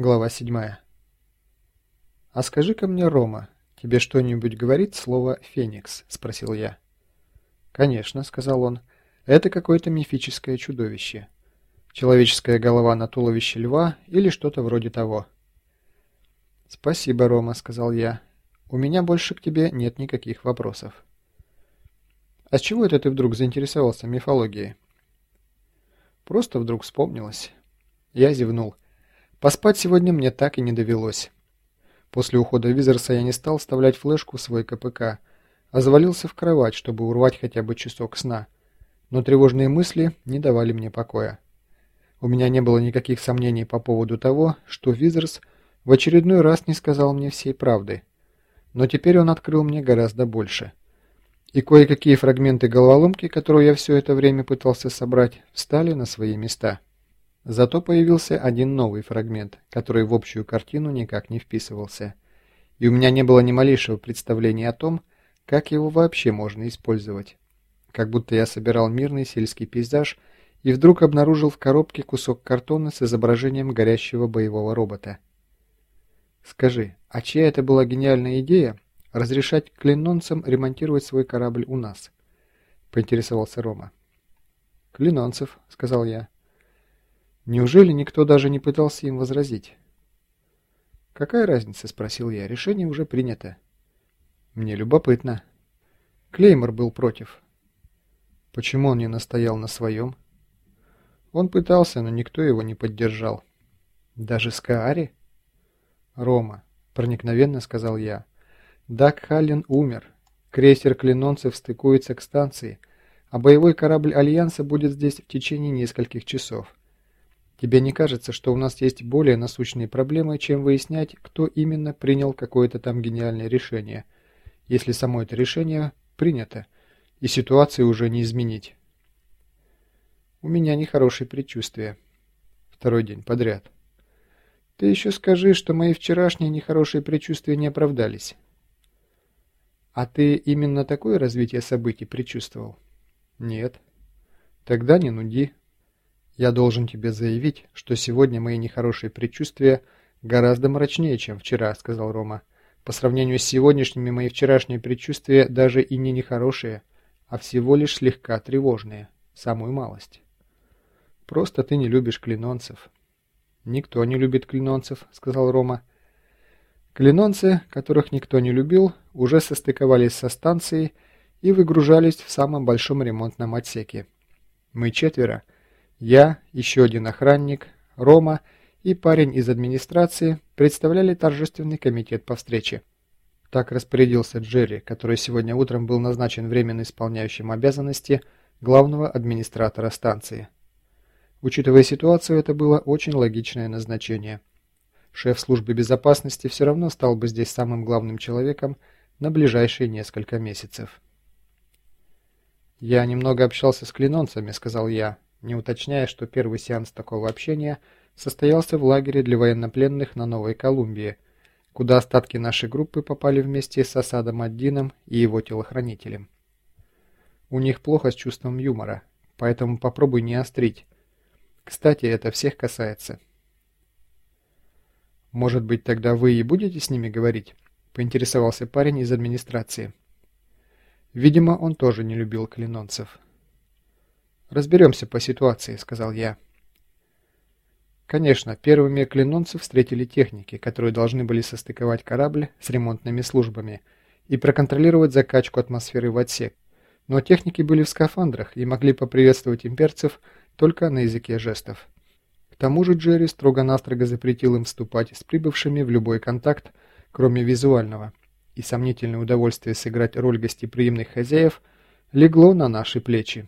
Глава 7. «А скажи-ка мне, Рома, тебе что-нибудь говорит слово «феникс»?» – спросил я. «Конечно», – сказал он, – «это какое-то мифическое чудовище. Человеческая голова на туловище льва или что-то вроде того». «Спасибо, Рома», – сказал я. «У меня больше к тебе нет никаких вопросов». «А с чего это ты вдруг заинтересовался мифологией?» «Просто вдруг вспомнилось». Я зевнул. Поспать сегодня мне так и не довелось. После ухода Визерса я не стал вставлять флешку в свой КПК, а завалился в кровать, чтобы урвать хотя бы часок сна. Но тревожные мысли не давали мне покоя. У меня не было никаких сомнений по поводу того, что Визерс в очередной раз не сказал мне всей правды. Но теперь он открыл мне гораздо больше. И кое-какие фрагменты головоломки, которую я все это время пытался собрать, встали на свои места. Зато появился один новый фрагмент, который в общую картину никак не вписывался. И у меня не было ни малейшего представления о том, как его вообще можно использовать. Как будто я собирал мирный сельский пейзаж и вдруг обнаружил в коробке кусок картона с изображением горящего боевого робота. Скажи, а чья это была гениальная идея разрешать клинонцам ремонтировать свой корабль у нас? Поинтересовался Рома. Клинонцев, сказал я. Неужели никто даже не пытался им возразить? «Какая разница?» – спросил я. «Решение уже принято». «Мне любопытно». Клеймор был против. Почему он не настоял на своем? Он пытался, но никто его не поддержал. Даже Скаари? Рома, проникновенно сказал я. Дак Халлен умер. Крейсер клинонцев стыкуется к станции, а боевой корабль Альянса будет здесь в течение нескольких часов. Тебе не кажется, что у нас есть более насущные проблемы, чем выяснять, кто именно принял какое-то там гениальное решение, если само это решение принято, и ситуации уже не изменить? У меня нехорошее предчувствие. Второй день подряд. Ты еще скажи, что мои вчерашние нехорошие предчувствия не оправдались. А ты именно такое развитие событий предчувствовал? Нет. Тогда не нуди. Я должен тебе заявить, что сегодня мои нехорошие предчувствия гораздо мрачнее, чем вчера, сказал Рома. По сравнению с сегодняшними мои вчерашние предчувствия даже и не нехорошие, а всего лишь слегка тревожные, самую малость. Просто ты не любишь клинонцев. Никто не любит клинонцев, сказал Рома. Клинонцы, которых никто не любил, уже состыковались со станцией и выгружались в самом большом ремонтном отсеке. Мы четверо я, еще один охранник, Рома и парень из администрации представляли торжественный комитет по встрече. Так распорядился Джерри, который сегодня утром был назначен временно исполняющим обязанности главного администратора станции. Учитывая ситуацию, это было очень логичное назначение. Шеф службы безопасности все равно стал бы здесь самым главным человеком на ближайшие несколько месяцев. «Я немного общался с клинонцами», — сказал я, не уточняя, что первый сеанс такого общения состоялся в лагере для военнопленных на Новой Колумбии, куда остатки нашей группы попали вместе с Асадом Аддином и его телохранителем. У них плохо с чувством юмора, поэтому попробуй не острить. Кстати, это всех касается. «Может быть, тогда вы и будете с ними говорить?» – поинтересовался парень из администрации. Видимо, он тоже не любил клинонцев. «Разберемся по ситуации», — сказал я. Конечно, первыми клинонцы встретили техники, которые должны были состыковать корабль с ремонтными службами и проконтролировать закачку атмосферы в отсек. Но техники были в скафандрах и могли поприветствовать имперцев только на языке жестов. К тому же Джерри строго-настрого запретил им вступать с прибывшими в любой контакт, кроме визуального, и сомнительное удовольствие сыграть роль гостеприимных хозяев легло на наши плечи.